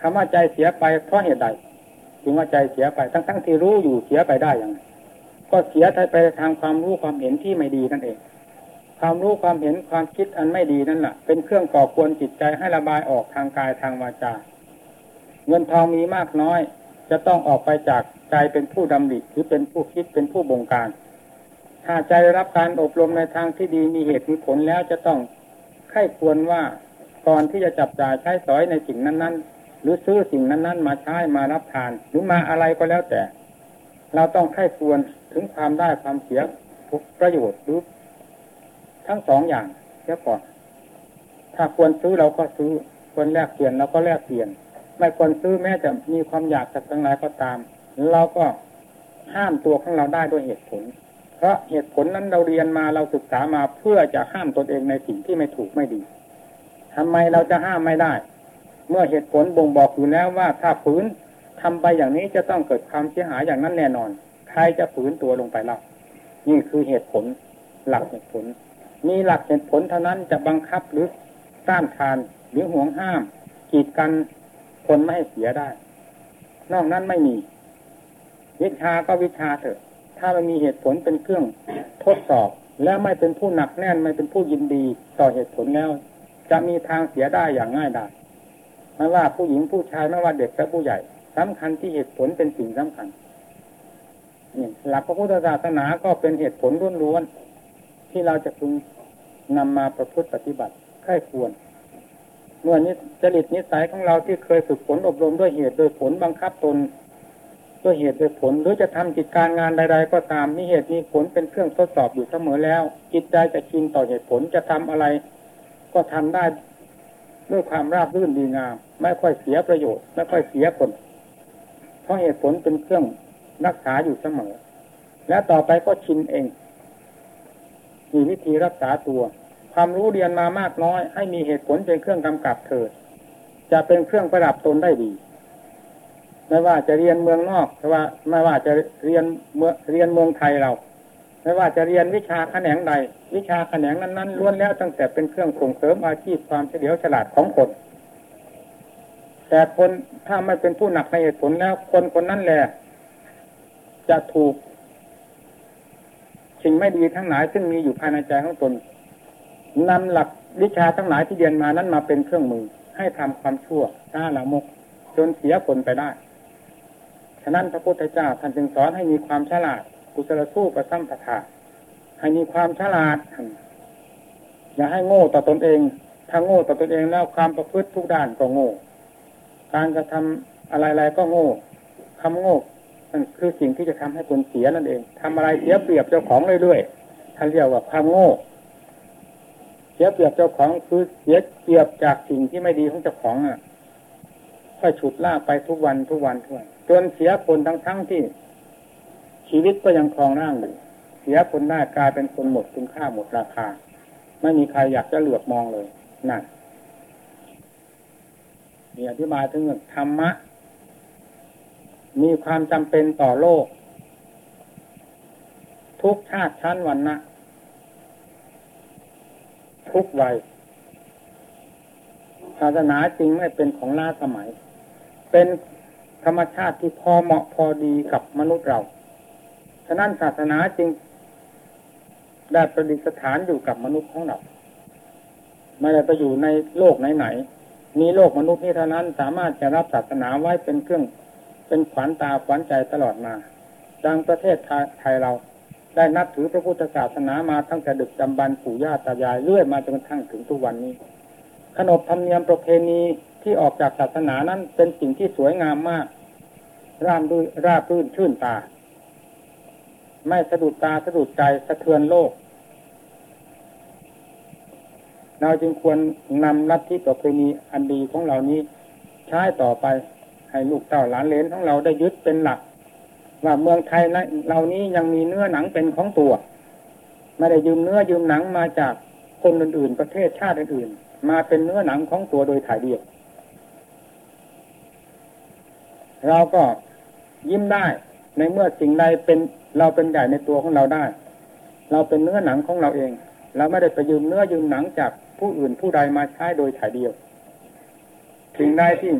คำว่าใจเสียไปเพราะเหตุใดจึงว่าใจเสียไปทั้งๆทที่รู้อยู่เสียไปได้อย่างไรก็เสียไปทางความรู้ความเห็นที่ไม่ดีนั่นเอง ความรู้ความเห็นความคิดอันไม่ดีนั่นแหละเป็นเครื่องก่อกวนจิตใจให้ระบายออกทางกายทางวาจา เงินทองมีมากน้อย จะต้องออกไปจากใจเป็นผู้ดำริหรือเป็นผู้คิดเป็นผู้บงการ ถ้าใจรับการอบรมในทางที่ดีมีเหตุมีผลแล้วจะต้องไข้ควรว่าก่อนที่จะจับจ่ายใช้สอยในสิ่งนั้น ๆ หรือซื้อสิ่งนั้น ๆ มาใช้มารับทาน หรือมาอะไรก็แล้วแต่ เราต้องไข้ควรถึงความได้ความเสียประโยชน์หรือทั้งสองอย่างเสียก่อนถ้าควรซื้อเราก็ซื้อควรแลกเปลี่ยนเราก็แลกเปลี่ยน ไม่ควรซื้อแม้จะมีความอยากจากทั้งหลายก็ตาม เราก็ห้ามตัวของเราได้ด้วยเหตุผล เพราะเหตุผลนั้นเราเรียนมาเราศึกษามาเพื่อจะห้ามตนเองในสิ่งที่ไม่ถูกไม่ดีทำไมเราจะห้ามไม่ได้ เมื่อเหตุผลบ่งบอกอยู่แล้วว่าถ้าฝืนทำไปอย่างนี้จะต้องเกิดความเสียหายอย่างนั้นแน่นอน ใครจะฝืนตัวลงไปเล่านี่คือเหตุผลหลักเหตุผล มีหลักเหตุผลเท่านั้นจะบังคับหรือต้านทานหรือห่วงห้ามกีดกันคนไม่ให้เสียได้ นอกนั้นไม่มี วิชาก็วิชาเถอะ ถ้ามันมีเหตุผลเป็นเครื่องทดสอบ แล้วไม่เป็นผู้หนักแน่นไม่เป็นผู้ยินดีต่อเหตุผลแล้ว จะมีทางเสียได้อย่างง่ายดายไม่ว่าผู้หญิงผู้ชายไม่ว่าเด็กและผู้ใหญ่สำคัญที่เหตุผลเป็นสิ่งสำคัญหลักพระพุทธศาสนาก็เป็นเหตุผลล้วนๆที่เราจะพึงนำมาประพฤติปฏิบัติค่ายควรเมื่อนี้จริตนิสัยของเราที่เคยฝึกฝนอบรมด้วยเหตุโดยผลบังคับตน ด้วยเหตุโดยผล หรือจะทำกิจการงานใด ๆ ก็ตามมีเหตุมีผลเป็นเครื่องทดสอบอยู่เสมอแล้ว จิตใจจะชินต่อเหตุผลจะทำอะไร ก็ทำได้ด้วยความราบรื่นดีงาม ไม่ค่อยเสียประโยชน์ไม่ค่อยเสียผล เพราะเหตุผลเป็นเครื่องรักษาอยู่เสมอ และต่อไปก็ชินเอง มีวิธีรักษาตัว ความรู้เรียนมามากน้อย ให้มีเหตุผลเป็นเครื่องกำกับเถิดจะเป็นเครื่องประดับตนได้ดี ไม่ว่าจะเรียนเมืองนอกไม่ว่าไม่ว่าจะเรียนเมืองเรียนเมืองไทยเรา ไม่ว่าจะเรียนวิชาแขนงใด วิชาแขนงนั้นๆล้วนแล้วตั้งแต่เป็นเครื่องส่งเสริมอาชีพความเฉลียวฉลาดของคน แต่คนถ้าไม่เป็นผู้หนักในเหตุผลแล้ว คนคนนั้นแหละจะถูกสิ่งไม่ดีทั้งหลายซึ่งมีอยู่ภายในใจของตนนำหลักวิชาทั้งหลายที่เรียนมานั้นมาเป็นเครื่องมือ ให้ทำความชั่วช้าละมก จนเสียผลไปได้ ฉะนั้นพระพุทธเจ้าท่านจึงสอนให้มีความฉลาด กุศลสู้ประสัมปทาให้มีความฉลาด อย่าให้โง่ต่อตนเอง ถ้าโง่ต่อตนเองแล้วความประพฤติทุกด้านก็โง่ การกระทำอะไรๆก็โง่คำโง่นั่นคือสิ่งที่จะทำให้คนเสียนั่นเองทำอะไรเสียเปรียบเจ้าของเรื่อยๆท่านเรียกว่าความโง่ เสียเปรียบเจ้าของคือเสียเปรียบจากสิ่งที่ไม่ดีของเจ้าของอะค่อยฉุดลากไปทุกวันทุกวันทุกวัน จนเสียคนทั้งทั้งที่ ชีวิตก็ยังคลองร่างอยู่เสียคนได้ากลายเป็นคนหมดคุณค่าหมดราคา ไม่มีใครอยากจะเหลือบมองเลยนั่นมีอธิบายถึงธรรมะ มีความจำเป็นต่อโลก ทุกชาติชั้นวันนะทุกวัยศาสนาจริงไม่เป็นของล้าสมัย เป็น ธรรมชาติที่พอเหมาะพอดีกับมนุษย์เรา ฉะนั้นศาสนาจริงได้ประดิษฐานอยู่กับมนุษย์ของเราไม่ได้ไปอยู่ในโลกไหนๆมีโลกมนุษย์นี้เท่านั้น สามารถจะรับศาสนาไว้เป็นเครื่องเป็นขวัญตาขวัญใจตลอดมา ดังประเทศไทยเราได้นับถือพระพุทธศาสนามาตั้งแต่ดึกจำบันปู่ย่าตายายเรื่อยมาจนกระทั่งถึงทุกวันนี้ ขนบธรรมเนียมประเพณีที่ออกจากศาสนานั้นเป็นสิ่งที่สวยงามมาก ร่ามด้วยราบรื่นชื่นตา ไม่สะดุดตาสะดุดใจสะเทือนโลก เราจึงควรนำลัทธิประเพณีอันดีของเรานี้ใช้ต่อไปให้ลูกเต้าหลานเลนของเราได้ยึดเป็นหลัก ว่าเมืองไทยเรานี้ยังมีเนื้อหนังเป็นของตัว ไม่ได้ยืมเนื้อยืมหนังมาจากคนอื่นๆ ประเทศชาติอื่นๆ มาเป็นเนื้อหนังของตัวโดยถ่ายเดียว เราก็ยิ้มได้ ในเมื่อสิ่งใดเป็นเราเป็นใหญ่ในตัวของเราได้ เราเป็นเนื้อหนังของเราเอง เราไม่ได้ไปยืมเนื้อยืมหนังจากผู้อื่นผู้ใดมาใช้โดยถ่ายเดียวสิ่งใดที่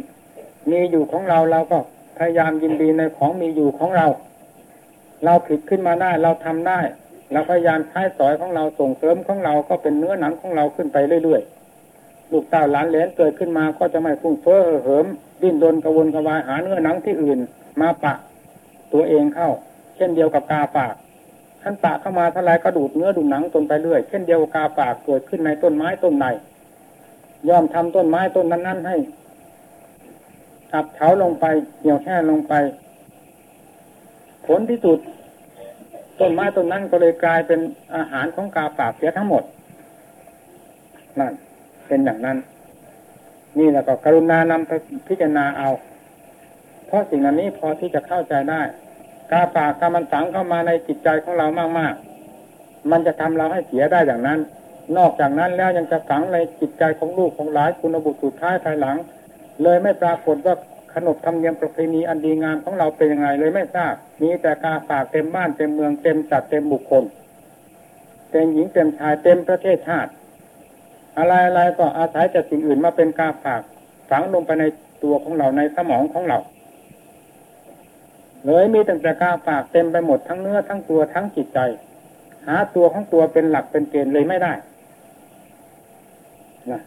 มีอยู่ของเราเราก็พยายามยินดีในของมีอยู่ของเรา เราผิดขึ้นมาได้เราทำได้เราพยายามใช้สอยของเราส่งเสริมของเราก็เป็นเนื้อหนังของเราขึ้นไปเรื่อยๆ ลูกเต่าหลานเหลนเกิดขึ้นมาก็จะไม่ฟุ้งเฟ้อเหิมดิ้นรนกระวนกระวายหาเนื้อหนังที่อื่น มาปะตัวเองเข้า เช่นเดียวกับกาฝากท่านปะเข้ามาท่าไรก็ดูดเนื้อดูหนังตนไปเรื่อย เช่นเดียวกับกาฝากเกิดขึ้นในต้นไม้ต้นใดยอมทำต้นไม้ต้นนั้นๆให้อับเฉาลงไปเหี่ยวแห้งลงไป ผลที่สุดต้นไม้ต้นนั้นก็เลยกลายเป็นอาหารของกาฝากเสียทั้งหมดนั่น เป็นอย่างนั้น นี่แล้วก็กรุณานำไปพิจารณาเอา เพราะสิ่งอันนี้พอที่จะเข้าใจได้กาฝากกามันสังเข้ามาในจิตใจของเรามากๆ มันจะทำเราให้เสียได้อย่างนั้น นอกจากนั้นแล้วยังจะฝังในจิตใจของลูกของหลายคุณบุตรสุดท้ายภายหลัง เลยไม่ปรากฏว่าขนบธรรมเนียมประเพณีอันดีงามของเราเป็นยังไงเลยไม่ทราบ มีแต่กาฝากเต็มบ้านเต็มเมืองเต็มจัดเต็มบุคคล เต็มหญิงเต็มชายเต็มประเทศชาติ อะไรอะไรก็อาศัยจากสิ่งอื่นมาเป็นกาฝากฝังลงไปในตัวของเราในสมองของเราเลยมีตั้งแต่กาฝากเต็มไปหมดทั้งเนื้อทั้งตัวทั้งจิตใจ หาตัวของตัวเป็นหลักเป็นเกณฑ์เลยไม่ได้นะ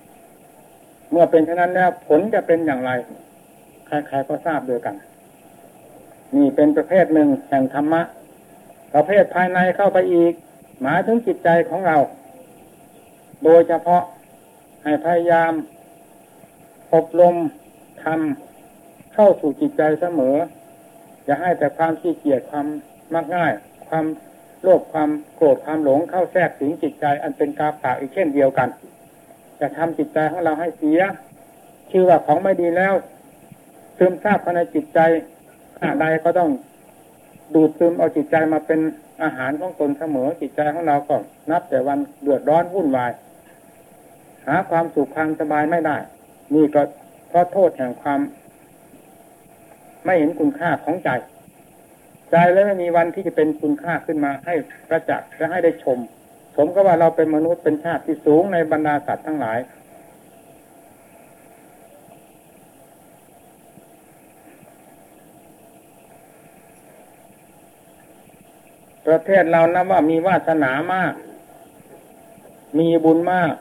เมื่อเป็นเช่นนั้นแล้วผลจะเป็นอย่างไรใครๆก็ทราบด้วยกัน นี่เป็นประเภทหนึ่งแห่งธรรมะ ประเภทภายในเข้าไปอีก หมายถึงจิตใจของเรา โดยเฉพาะ ให้พยายาม อบรมทำเข้าสู่จิตใจเสมอ อย่าให้แต่ความขี้เกียจความมักง่าย ความโลภความโกรธความหลงเข้าแทรกสิงจิตใจ อันเป็นกาปากอีกเช่นเดียวกันจะทำจิตใจของเราให้เสีย ชื่อว่าของไม่ดีแล้วซึมซาบภายในจิตใจอะไรก็ต้องดูดซึมเอาจิตใจมาเป็นอาหารของตนเสมอจิตใจของเราก็นับแต่วันเดือดร้อนวุ่นวาย หาความสุขความสบายไม่ได้ นี่ก็เพราะโทษแห่งความ ไม่เห็นคุณค่าของใจ ใจแล้วไม่มีวันที่จะเป็นคุณค่าขึ้นมาให้ประจักษ์และให้ได้ชมมก็ว่าเราเป็นมนุษย์เป็นชาติที่สูงในบรรดาสัตว์ทั้งหลาย ประเทศเรานับว่ามีวาสนามาก มีบุญมาก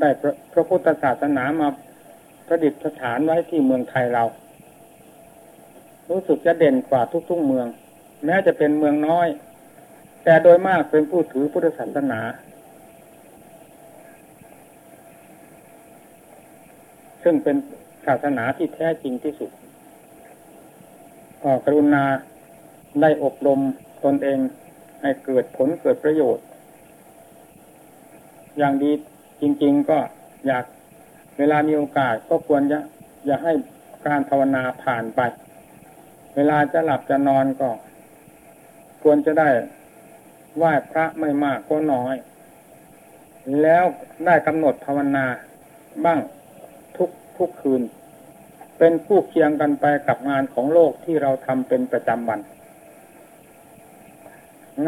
ได้พระพุทธศาสนามาประดิษฐานไว้ที่เมืองไทยเรา รู้สึกจะเด่นกว่าทุกๆเมือง แม้จะเป็นเมืองน้อย แต่โดยมากเป็นผู้ถือพุทธศาสนา ซึ่งเป็นศาสนาที่แท้จริงที่สุดก็กรุณาได้อบรมตนเองให้เกิดผลเกิดประโยชน์ อย่างดี จริง ๆ ก็อยากเวลามีโอกาสก็ควรจะอย่าให้การภาวนาผ่านไป เวลาจะหลับจะนอนก็ ควรจะได้ไหว้พระไม่มากก็น้อย แล้วได้กำหนดภาวนาบ้างทุกทุกคืน เป็นผู้เคียงกันไปกับงานของโลกที่เราทำเป็นประจำวัน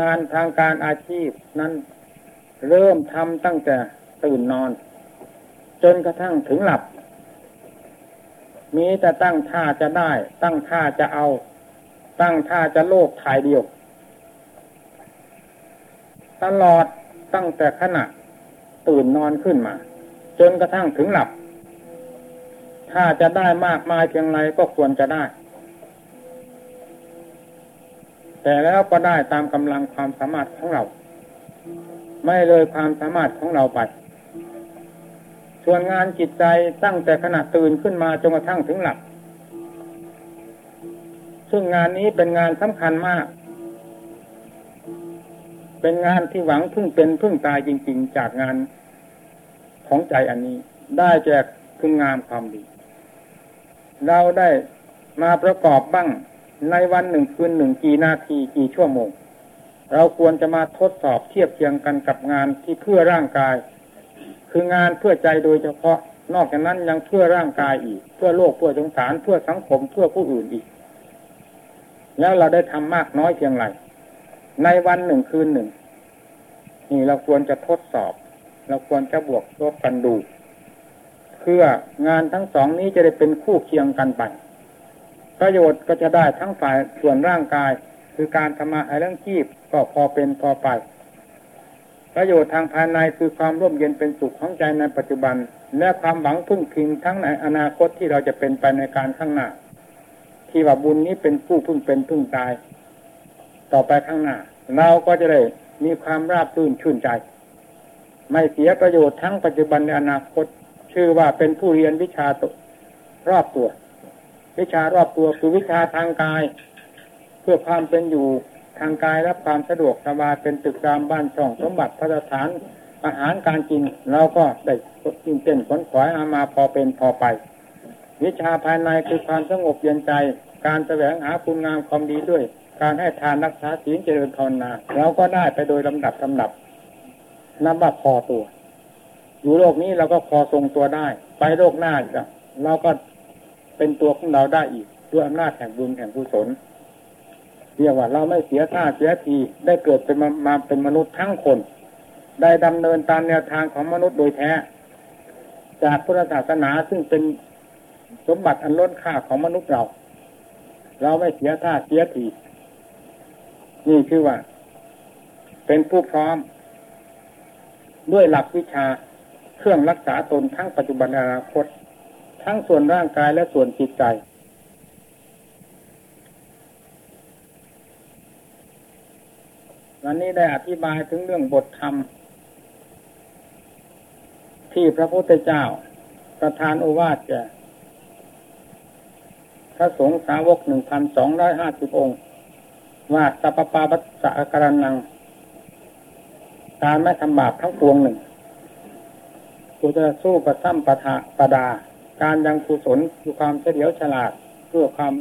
งานทางการอาชีพนั้นเริ่มทำตั้งแต่ ตื่นนอน จนกระทั่งถึงหลับ มีแต่ตั้งท่าจะได้ ตั้งท่าจะเอา ตั้งท่าจะโลกถ่ายเดียว ตลอดตั้งแต่ขณะ ตื่นนอนขึ้นมา จนกระทั่งถึงหลับ ถ้าจะได้มากมายเพียงไรก็ควรจะได้ แต่แล้วก็ได้ตามกำลังความสามารถของเรา ไม่เลยความสามารถของเราไป ส่วนงานจิตใจตั้งแต่ขณะตื่นขึ้นมาจนกระทั่งถึงหลับ ซึ่งงานนี้เป็นงานสำคัญมาก เป็นงานที่หวังพึ่งเป็นพึ่งตายจริง ๆ จากงานของใจอันนี้ ได้แจกคุณงามความดี เราได้มาประกอบบ้างในวันหนึ่งคืนหนึ่งกี่นาทีกี่ชั่วโมง เราควรจะมาทดสอบเทียบเทียงกันกับงานที่เพื่อร่างกาย คืองานเพื่อใจโดยเฉพาะ นอกจากนั้นยังเพื่อร่างกายอีก เพื่อโลกเพื่อสงสารเพื่อสังคมเพื่อผู้อื่นอีก แล้วเราได้ทำมากน้อยเพียงไรในวันหนึ่งคืนหนึ่ง นี่เราควรจะทดสอบ เราควรจะบวกลบกันดู เพื่องานทั้งสองนี้จะได้เป็นคู่เคียงกันไปประโยชน์ก็จะได้ทั้งฝ่ายส่วนร่างกาย คือการทำมาหาเรื่องชีพก็พอเป็นพอไป ประโยชน์ทางภายในคือความร่มเย็นเป็นสุขของใจในปัจจุบัน และความหวังพึ่งพิงทั้งในอนาคตที่เราจะเป็นไปในการข้างหน้า ที่ว่าบุญนี้เป็นผู้พึ่งเป็นพึ่งตาย ต่อไปข้างหน้า เราก็จะได้มีความราบรื่นชื่นใจ ไม่เสียประโยชน์ทั้งปัจจุบันในอนาคต ชื่อว่าเป็นผู้เรียนวิชาตรอบตัว วิชารอบตัวคือวิชาทางกาย เพื่อความเป็นอยู่ ทางกายและความสะดวกสบายเป็นตึกรามบ้านช่องสมบัติพัฒฐานอาหารการกินเราก็ได้กินเต้นขนขวายอามาพอเป็นพอไป วิชาภายในคือความสงบเย็นใจ การแสวงหาคุณงามความดีด้วย การให้ทานรักษาศีลเจริญภาวนาเราก็ได้ไปโดยลำดับลำดับนับว่าพอตัว อยู่โลกนี้เราก็พอทรงตัวได้ ไปโลกหน้าจะเราก็เป็นตัวของเราได้อีกด้วยอำนาจแห่งบุญแห่งกุศล เรียกว่าเราไม่เสียท่าเสียทีได้เกิดเป็นมามาเป็นมนุษย์ทั้งคน ได้ดำเนินตามแนวทางของมนุษย์โดยแท้ จากพุทธศาสนาซึ่งเป็นสมบัติอันล้นค่าของมนุษย์เรา เราไม่เสียท่าเสียทีนี่คือว่า เป็นผู้พร้อม ด้วยหลักวิชาเครื่องรักษาตนทั้งปัจจุบันอนาคต ทั้งส่วนร่างกายและส่วนจิตใจ วันนี้ได้อธิบายถึงเรื่องบทธรรม ที่พระพุทธเจ้า ประทานโอวาทแก่พระสงฆ์สาวกหนึ่งพันสองร้อยห้าสิบองค์ ว่าสัพปาปัสสะการนัง การไม่ทำบาปทั้งปวงหนึ่งกูจะสู้ประซ้ำประทะประดา การยังกุศลคือความเฉลียวฉลาดเพื่อความ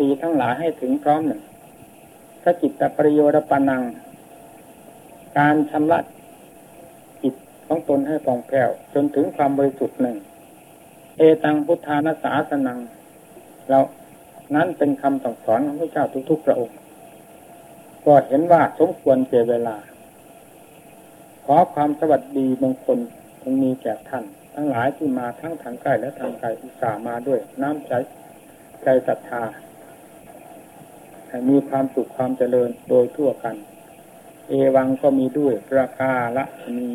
ดีทั้งหลายให้ถึงพร้อมหนึ่ง สจิตตปริโยดปานัง การชำระจิตของตนให้ผ่องแผ้วจนถึงความบริสุทธิ์หนึ่ง เอตังพุทธานาสาสนัง เรานั้นเป็นคำสั่งสอนของพระเจ้าทุกๆพระองค์ ก็เห็นว่าสมควรเจเวลา ขอความสวัสดีมงคลคงมีแก่ท่าน ทั้งหลายที่มาทั้งทางใกล้และทางไกลอุตส่าห์มาด้วยน้ำใจใจศรัทธา มีความสุขความเจริญโดยทั่วกัน เอวังก็มีด้วยประกาละมี